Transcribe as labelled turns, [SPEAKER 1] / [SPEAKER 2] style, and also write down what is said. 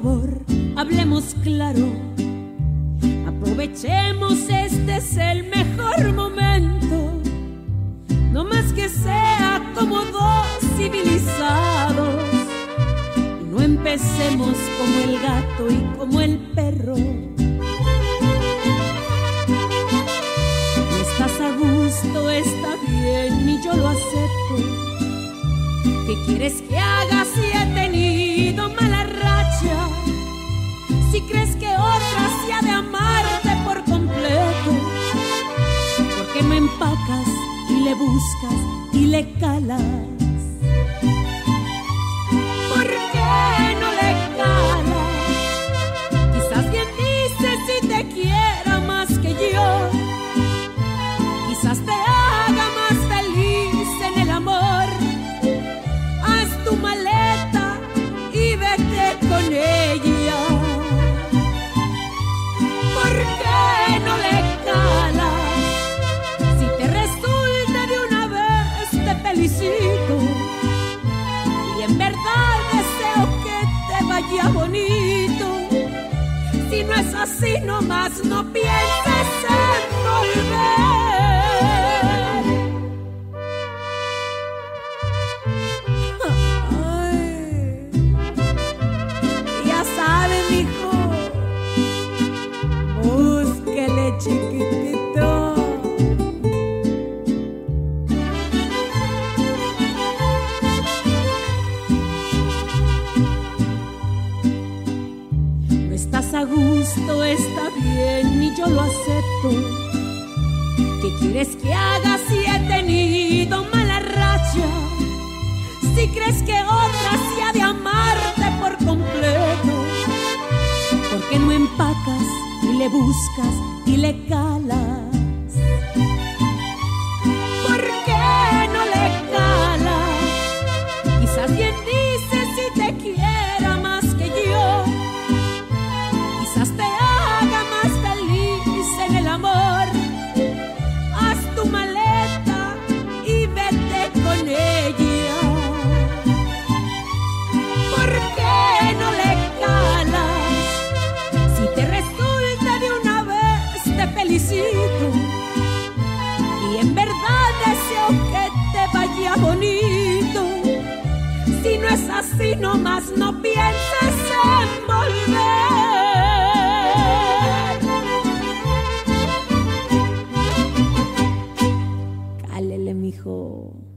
[SPEAKER 1] favor, hablemos claro. Aprovechemos, este es el mejor momento. No más que sea como dos civilizados. Y no empecemos como el gato y como el perro. No estás a gusto, está bien y yo lo acepto. ¿Qué quieres que haga y le buscas y le calas? ¿Por qué no le calas? Quizás bien dice si te quiera más que yo. Quizás te Si no es así, nomás no pienses en volver. A gusto, está bien y yo lo acepto. ¿Qué quieres que haga si he tenido mala racha? Si crees que otra se ha de amarte por completo, ¿por qué no empacas y le buscas y le calas? En el amor. Haz tu maleta y vete con ella. ¿Por qué no le calas? Si te resulta de una vez, te felicito. Y en verdad deseo que te vaya bonito. Si no es así, nomás no pienses en volver. alele, mijo.